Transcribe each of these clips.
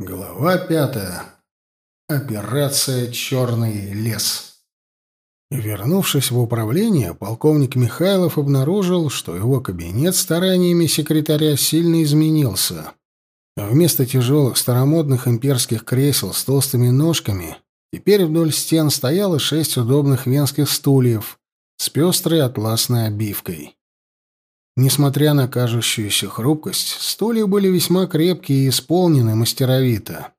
Глава пятая. Операция «Черный лес». Вернувшись в управление, полковник Михайлов обнаружил, что его кабинет стараниями секретаря сильно изменился. Вместо тяжелых старомодных имперских кресел с толстыми ножками теперь вдоль стен стояло шесть удобных венских стульев с пестрой атласной обивкой. Несмотря на кажущуюся хрупкость, стулья были весьма крепкие и исполнены мастеровито.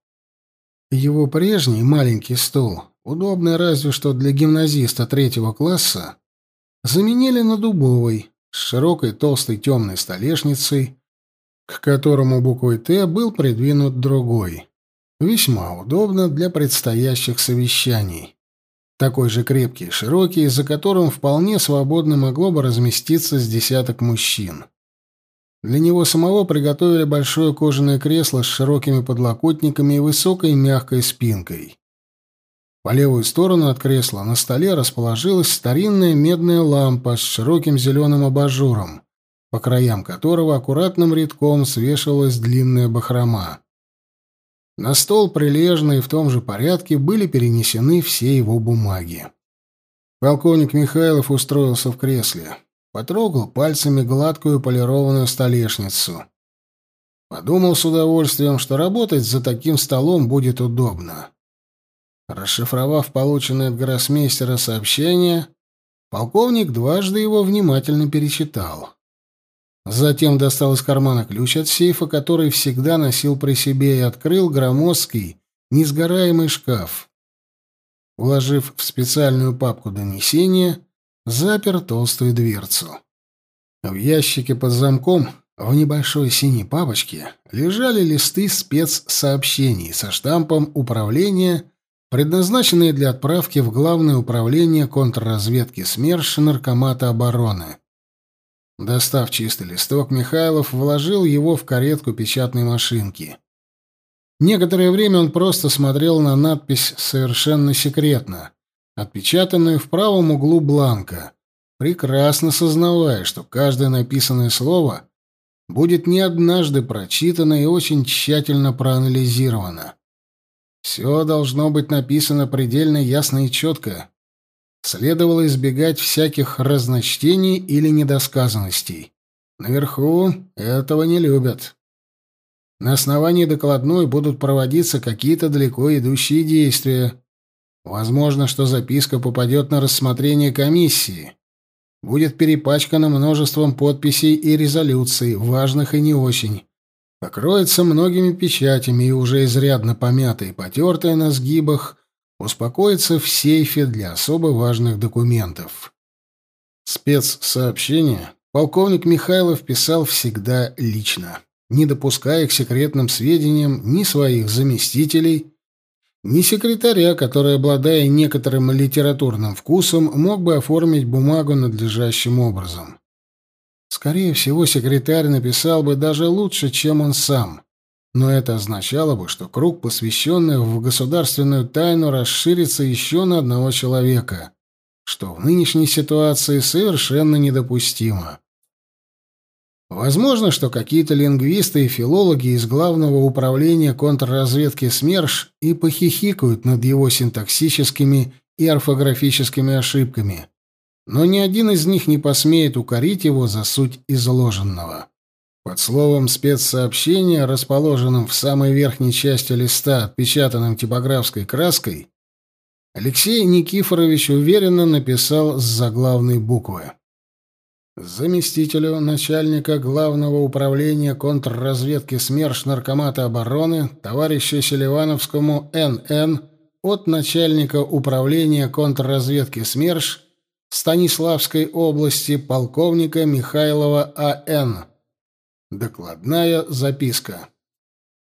Его прежний маленький стул, удобный разве что для гимназиста третьего класса, заменили на дубовый, с широкой толстой темной столешницей, к которому буквой «Т» был придвинут другой. Весьма удобно для предстоящих совещаний такой же крепкий и широкий, за которым вполне свободно могло бы разместиться с десяток мужчин. Для него самого приготовили большое кожаное кресло с широкими подлокотниками и высокой мягкой спинкой. По левую сторону от кресла на столе расположилась старинная медная лампа с широким зеленым абажуром, по краям которого аккуратным рядком свешивалась длинная бахрома. На стол прилежно и в том же порядке были перенесены все его бумаги. Полковник Михайлов устроился в кресле, потрогал пальцами гладкую полированную столешницу. Подумал с удовольствием, что работать за таким столом будет удобно. Расшифровав полученное от гроссмейстера сообщение, полковник дважды его внимательно перечитал. Затем достал из кармана ключ от сейфа, который всегда носил при себе, и открыл громоздкий, несгораемый шкаф. Вложив в специальную папку донесения, запер толстую дверцу. В ящике под замком, в небольшой синей папочке, лежали листы спецсообщений со штампом управления, предназначенные для отправки в Главное управление контрразведки СМЕРШ Наркомата обороны. Достав чистый листок, Михайлов вложил его в каретку печатной машинки. Некоторое время он просто смотрел на надпись «Совершенно секретно», отпечатанную в правом углу бланка, прекрасно сознавая, что каждое написанное слово будет не однажды прочитано и очень тщательно проанализировано. Все должно быть написано предельно ясно и четко, Следовало избегать всяких разночтений или недосказанностей. Наверху этого не любят. На основании докладной будут проводиться какие-то далеко идущие действия. Возможно, что записка попадет на рассмотрение комиссии. Будет перепачкана множеством подписей и резолюций, важных и не очень. Покроется многими печатями и уже изрядно помятая и потертая на сгибах успокоиться в сейфе для особо важных документов. Спецсообщение полковник Михайлов писал всегда лично, не допуская к секретным сведениям ни своих заместителей, ни секретаря, который, обладая некоторым литературным вкусом, мог бы оформить бумагу надлежащим образом. Скорее всего, секретарь написал бы даже лучше, чем он сам, но это означало бы, что круг посвященных в государственную тайну расширится еще на одного человека, что в нынешней ситуации совершенно недопустимо. Возможно, что какие-то лингвисты и филологи из Главного управления контрразведки СМЕРШ и похихикают над его синтаксическими и орфографическими ошибками, но ни один из них не посмеет укорить его за суть изложенного. Под словом «спецсообщение», расположенным в самой верхней части листа, отпечатанным типографской краской, Алексей Никифорович уверенно написал с заглавной буквы. Заместителю начальника Главного управления контрразведки СМЕРШ Наркомата обороны товарищу Селивановскому Н.Н. от начальника управления контрразведки СМЕРШ Станиславской области полковника Михайлова А.Н. Докладная записка.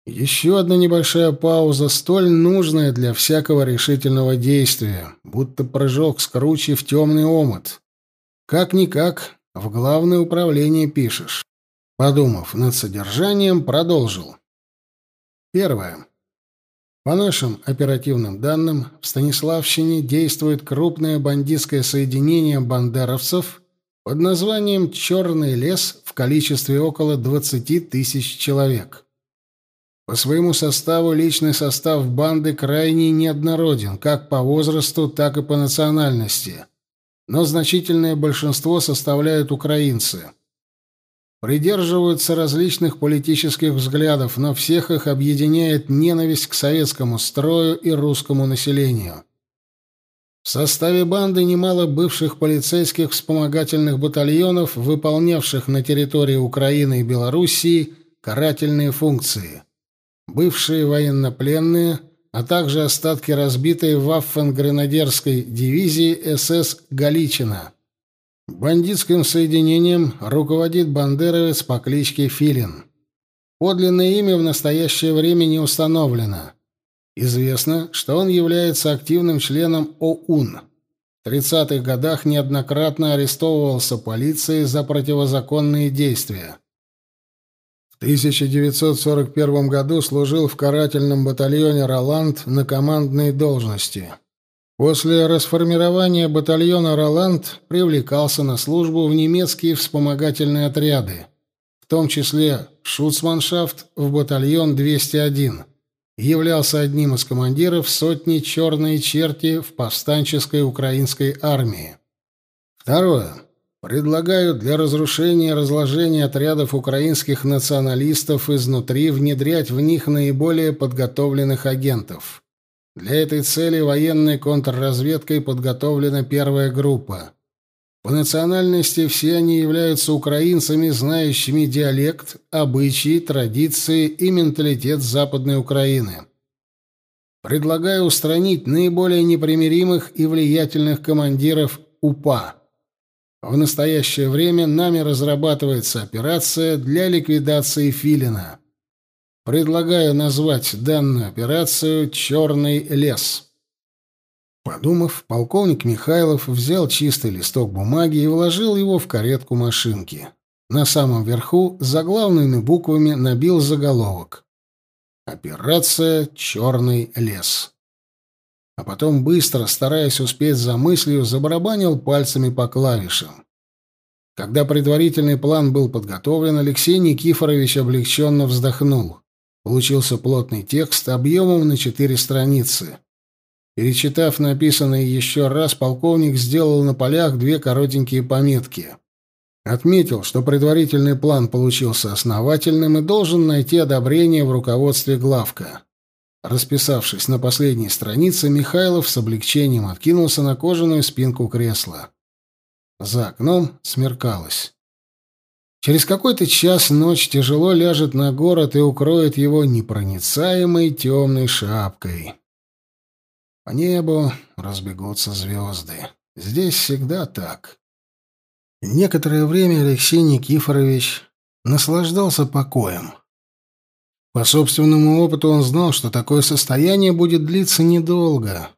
Еще одна небольшая пауза, столь нужная для всякого решительного действия, будто прыжок с круче в темный омут. Как-никак, в главное управление пишешь. Подумав над содержанием, продолжил. Первое. По нашим оперативным данным, в Станиславщине действует крупное бандитское соединение бандеровцев под названием «Черный лес» в количестве около 20 тысяч человек. По своему составу личный состав банды крайне неоднороден, как по возрасту, так и по национальности. Но значительное большинство составляют украинцы. Придерживаются различных политических взглядов, но всех их объединяет ненависть к советскому строю и русскому населению. В составе банды немало бывших полицейских вспомогательных батальонов, выполнявших на территории Украины и Белоруссии карательные функции. Бывшие военнопленные, а также остатки разбитой Ваффен-гренадерской дивизии СС «Галичина». Бандитским соединением руководит бандеровец по кличке Филин. Подлинное имя в настоящее время не установлено. Известно, что он является активным членом ОУН. В 30-х годах неоднократно арестовывался полицией за противозаконные действия. В 1941 году служил в карательном батальоне «Роланд» на командной должности. После расформирования батальона «Роланд» привлекался на службу в немецкие вспомогательные отряды, в том числе «Шуцманшафт» в батальон 201 являлся одним из командиров сотни «Черные черти» в повстанческой украинской армии. Второе. Предлагаю для разрушения и разложения отрядов украинских националистов изнутри внедрять в них наиболее подготовленных агентов. Для этой цели военной контрразведкой подготовлена первая группа. По национальности все они являются украинцами, знающими диалект, обычаи, традиции и менталитет Западной Украины. Предлагаю устранить наиболее непримиримых и влиятельных командиров УПА. В настоящее время нами разрабатывается операция для ликвидации Филина. Предлагаю назвать данную операцию «Черный лес». Подумав, полковник Михайлов взял чистый листок бумаги и вложил его в каретку машинки. На самом верху заглавными буквами набил заголовок. «Операция «Черный лес». А потом быстро, стараясь успеть за мыслью, забарабанил пальцами по клавишам. Когда предварительный план был подготовлен, Алексей Никифорович облегченно вздохнул. Получился плотный текст объемом на четыре страницы. Перечитав написанное еще раз, полковник сделал на полях две коротенькие пометки. Отметил, что предварительный план получился основательным и должен найти одобрение в руководстве главка. Расписавшись на последней странице, Михайлов с облегчением откинулся на кожаную спинку кресла. За окном смеркалось. Через какой-то час ночь тяжело ляжет на город и укроет его непроницаемой темной шапкой. По небу разбегутся звезды. Здесь всегда так. Некоторое время Алексей Никифорович наслаждался покоем. По собственному опыту он знал, что такое состояние будет длиться недолго.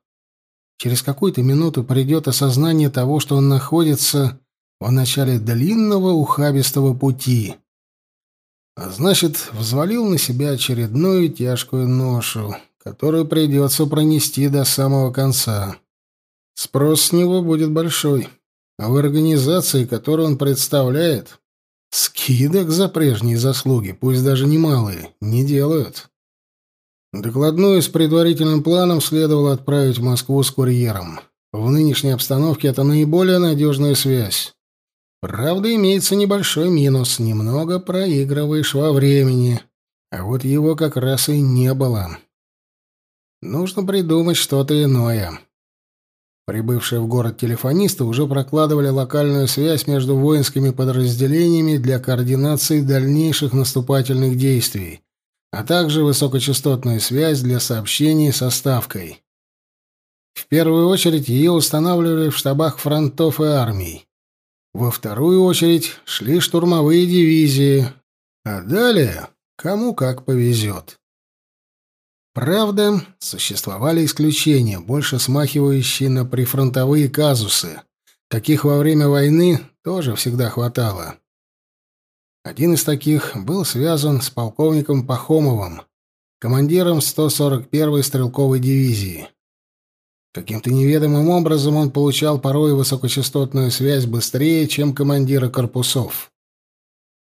Через какую-то минуту придет осознание того, что он находится в начале длинного ухабистого пути. А значит, взвалил на себя очередную тяжкую ношу, которую придется пронести до самого конца. Спрос с него будет большой, а в организации, которую он представляет, скидок за прежние заслуги, пусть даже немалые, не делают. Докладную с предварительным планом следовало отправить в Москву с курьером. В нынешней обстановке это наиболее надежная связь. Правда, имеется небольшой минус, немного проигрываешь во времени, а вот его как раз и не было. Нужно придумать что-то иное. Прибывшие в город телефонисты уже прокладывали локальную связь между воинскими подразделениями для координации дальнейших наступательных действий, а также высокочастотную связь для сообщений со Ставкой. В первую очередь ее устанавливали в штабах фронтов и армий. Во вторую очередь шли штурмовые дивизии, а далее кому как повезет. Правда, существовали исключения, больше смахивающие на прифронтовые казусы. Таких во время войны тоже всегда хватало. Один из таких был связан с полковником Пахомовым, командиром 141-й стрелковой дивизии. Каким-то неведомым образом он получал порой высокочастотную связь быстрее, чем командиры корпусов.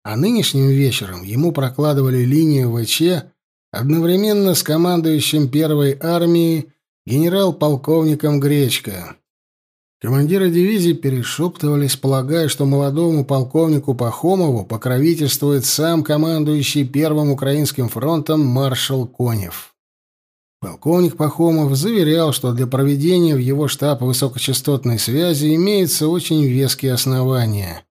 А нынешним вечером ему прокладывали линию ВЧ одновременно с командующим первой армией генерал-полковником Гречко. Командиры дивизий перешептывались, полагая, что молодому полковнику Пахомову покровительствует сам командующий Первым Украинским фронтом маршал Конев. Полковник Пахомов заверял, что для проведения в его штаб высокочастотной связи имеются очень веские основания.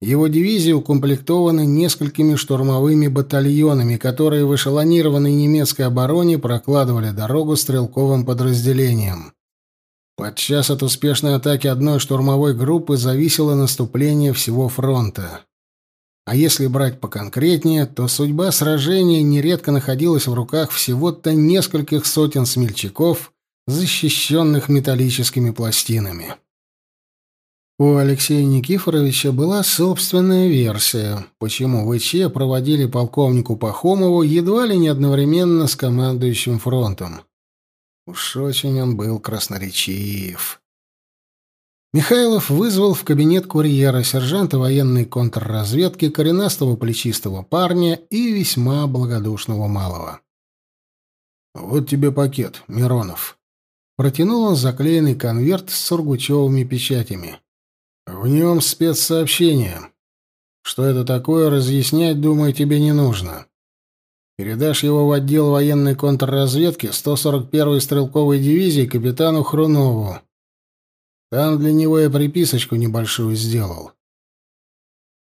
Его дивизии укомплектованы несколькими штурмовыми батальонами, которые в эшелонированной немецкой обороне прокладывали дорогу стрелковым подразделениям. Подчас от успешной атаки одной штурмовой группы зависело наступление всего фронта. А если брать поконкретнее, то судьба сражения нередко находилась в руках всего-то нескольких сотен смельчаков, защищенных металлическими пластинами. У Алексея Никифоровича была собственная версия, почему ВЧ проводили полковнику Пахомову едва ли не одновременно с командующим фронтом. Уж очень он был красноречив. Михайлов вызвал в кабинет курьера сержанта военной контрразведки коренастого плечистого парня и весьма благодушного малого. «Вот тебе пакет, Миронов». Протянул он заклеенный конверт с сургучевыми печатями. «В нем спецсообщение. Что это такое, разъяснять, думаю, тебе не нужно. Передашь его в отдел военной контрразведки 141-й стрелковой дивизии капитану Хрунову. Там для него я приписочку небольшую сделал.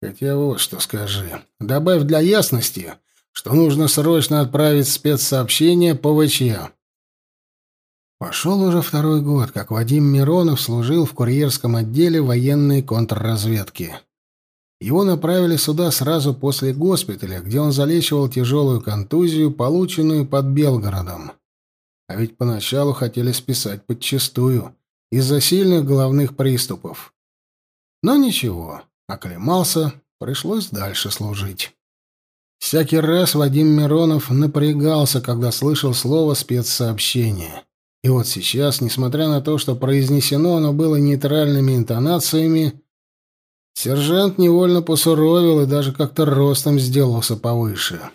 Хотя вот что скажи. Добавь для ясности, что нужно срочно отправить спецсообщение по. Пошел уже второй год, как Вадим Миронов служил в курьерском отделе военной контрразведки. Его направили сюда сразу после госпиталя, где он залечивал тяжелую контузию, полученную под Белгородом. А ведь поначалу хотели списать подчистую, из-за сильных головных приступов. Но ничего, оклемался, пришлось дальше служить. Всякий раз Вадим Миронов напрягался, когда слышал слово «спецсообщение». И вот сейчас, несмотря на то, что произнесено оно было нейтральными интонациями, Сержант невольно посуровил и даже как-то ростом сделался повыше.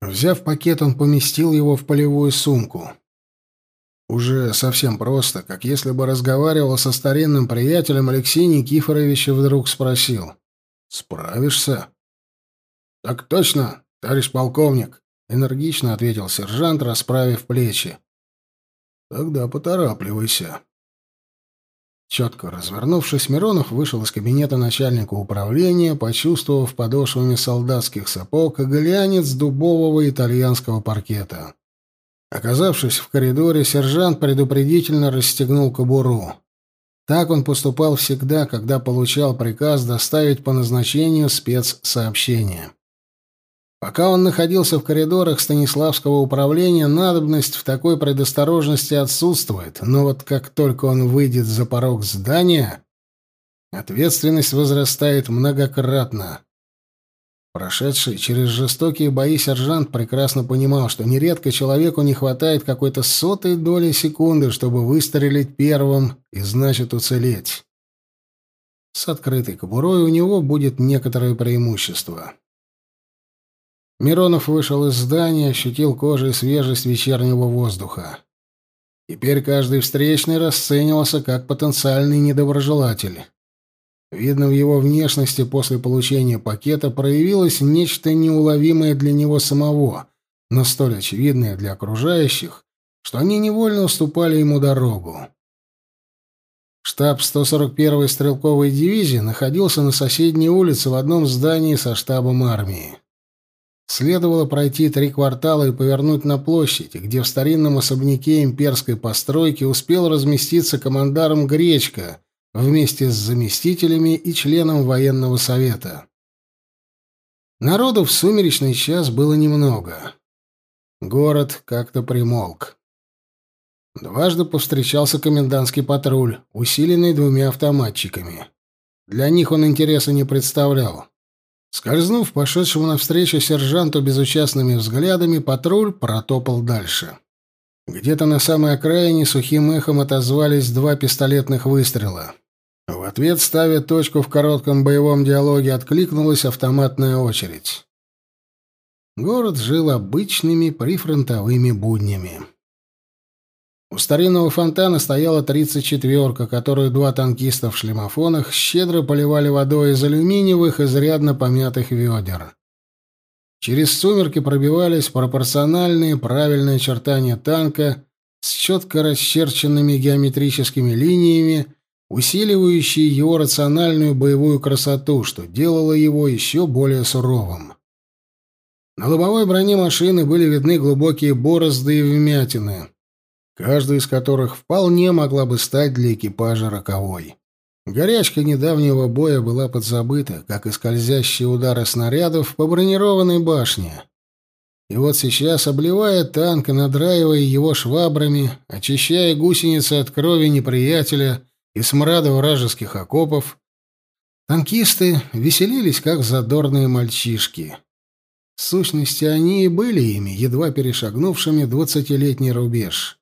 Взяв пакет, он поместил его в полевую сумку. Уже совсем просто, как если бы разговаривал со старинным приятелем, Алексей Никифорович вдруг спросил. «Справишься?» «Так точно, товарищ полковник», — энергично ответил сержант, расправив плечи. «Тогда поторапливайся». Четко развернувшись, Миронов вышел из кабинета начальника управления, почувствовав подошвами солдатских сапог глянец дубового итальянского паркета. Оказавшись в коридоре, сержант предупредительно расстегнул кобуру. Так он поступал всегда, когда получал приказ доставить по назначению спецсообщение. Пока он находился в коридорах Станиславского управления, надобность в такой предосторожности отсутствует, но вот как только он выйдет за порог здания, ответственность возрастает многократно. Прошедший через жестокие бои сержант прекрасно понимал, что нередко человеку не хватает какой-то сотой доли секунды, чтобы выстрелить первым и, значит, уцелеть. С открытой кобурой у него будет некоторое преимущество. Миронов вышел из здания, ощутил кожей свежесть вечернего воздуха. Теперь каждый встречный расценивался как потенциальный недоброжелатель. Видно, в его внешности после получения пакета проявилось нечто неуловимое для него самого, но столь очевидное для окружающих, что они невольно уступали ему дорогу. Штаб 141-й стрелковой дивизии находился на соседней улице в одном здании со штабом армии. Следовало пройти три квартала и повернуть на площадь, где в старинном особняке имперской постройки успел разместиться командарм Гречка вместе с заместителями и членом военного совета. Народу в сумеречный час было немного. Город как-то примолк. Дважды повстречался комендантский патруль, усиленный двумя автоматчиками. Для них он интереса не представлял. Скользнув пошедшему навстречу сержанту безучастными взглядами, патруль протопал дальше. Где-то на самой окраине сухим эхом отозвались два пистолетных выстрела. В ответ, ставя точку в коротком боевом диалоге, откликнулась автоматная очередь. город жил обычными прифронтовыми буднями. У старинного фонтана стояла тридцать четверка, которую два танкиста в шлемофонах щедро поливали водой из алюминиевых, изрядно помятых ведер. Через сумерки пробивались пропорциональные правильные очертания танка с четко расчерченными геометрическими линиями, усиливающие его рациональную боевую красоту, что делало его еще более суровым. На лобовой броне машины были видны глубокие борозды и вмятины, каждая из которых вполне могла бы стать для экипажа роковой. Горячка недавнего боя была подзабыта, как и скользящие удары снарядов по бронированной башне. И вот сейчас, обливая танк надраивая его швабрами, очищая гусеницы от крови неприятеля и смрада вражеских окопов, танкисты веселились, как задорные мальчишки. В сущности, они и были ими, едва перешагнувшими двадцатилетний рубеж.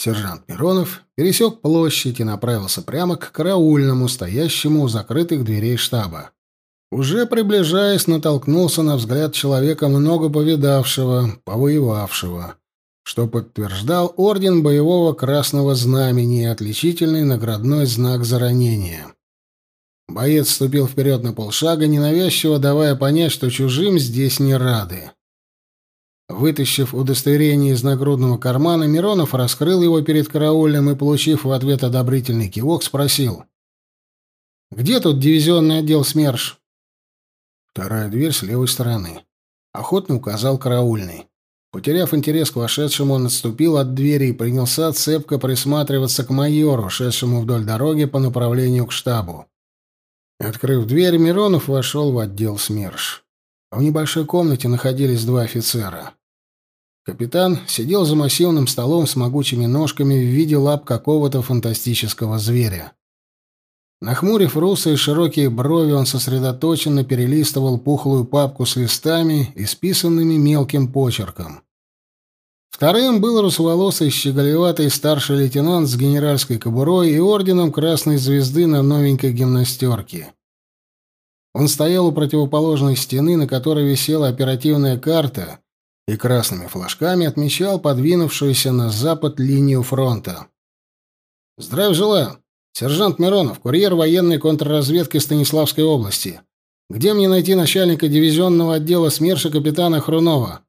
Сержант Миронов пересек площадь и направился прямо к караульному, стоящему у закрытых дверей штаба. Уже приближаясь, натолкнулся на взгляд человека много повидавшего, повоевавшего, что подтверждал орден боевого красного знамени и отличительный наградной знак за ранение. Боец ступил вперед на полшага, ненавязчиво давая понять, что чужим здесь не рады. Вытащив удостоверение из нагрудного кармана, Миронов раскрыл его перед караульным и, получив в ответ одобрительный кивок, спросил. «Где тут дивизионный отдел СМЕРШ?» «Вторая дверь с левой стороны», — охотно указал караульный. Потеряв интерес к вошедшему, он отступил от двери и принялся цепко присматриваться к майору, шедшему вдоль дороги по направлению к штабу. Открыв дверь, Миронов вошел в отдел СМЕРШ. В небольшой комнате находились два офицера. Капитан сидел за массивным столом с могучими ножками в виде лап какого-то фантастического зверя. Нахмурив русые широкие брови, он сосредоточенно перелистывал пухлую папку с листами, исписанными мелким почерком. Вторым был русоволосый щеголеватый старший лейтенант с генеральской кобурой и орденом Красной Звезды на новенькой гимнастерке. Он стоял у противоположной стены, на которой висела оперативная карта и красными флажками отмечал подвинувшуюся на запад линию фронта. «Здравия желаю! Сержант Миронов, курьер военной контрразведки Станиславской области. Где мне найти начальника дивизионного отдела СМЕРШа капитана Хрунова?»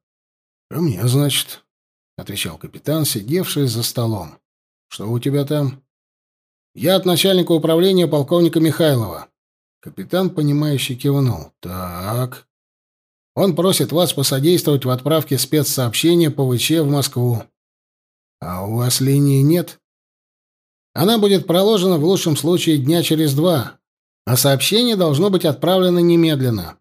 «А мне, значит», — отвечал капитан, сидевший за столом. «Что у тебя там?» «Я от начальника управления полковника Михайлова». Капитан, понимающе кивнул. «Так...» Он просит вас посодействовать в отправке спецсообщения ПВЧ в Москву. А у вас линии нет? Она будет проложена в лучшем случае дня через два, а сообщение должно быть отправлено немедленно.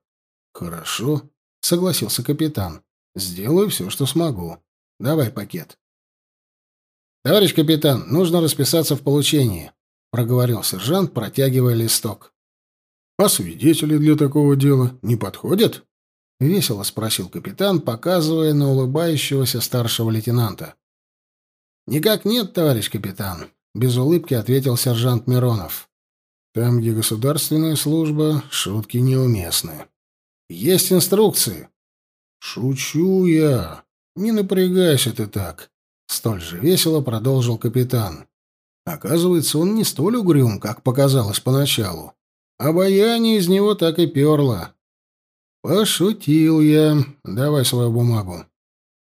Хорошо, согласился капитан. Сделаю все, что смогу. Давай пакет. Товарищ капитан, нужно расписаться в получении, проговорил сержант, протягивая листок. А свидетели для такого дела не подходят? — весело спросил капитан, показывая на улыбающегося старшего лейтенанта. «Никак нет, товарищ капитан», — без улыбки ответил сержант Миронов. «Там, где государственная служба, шутки неуместны. Есть инструкции». «Шучу я. Не напрягайся ты так», — столь же весело продолжил капитан. Оказывается, он не столь угрюм, как показалось поначалу. Обаяние из него так и перло. «Пошутил я. Давай свою бумагу.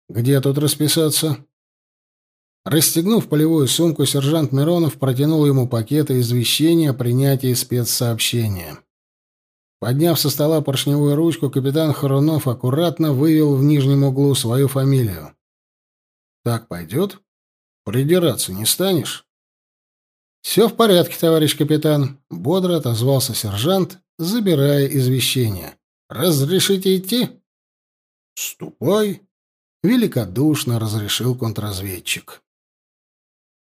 Где тут расписаться?» Расстегнув полевую сумку, сержант Миронов протянул ему пакеты извещения о принятии спецсообщения. Подняв со стола поршневую ручку, капитан Хорунов аккуратно вывел в нижнем углу свою фамилию. «Так пойдет? Придираться не станешь?» «Все в порядке, товарищ капитан», — бодро отозвался сержант, забирая извещение. Разрешите идти? Ступай, великодушно разрешил контрразведчик.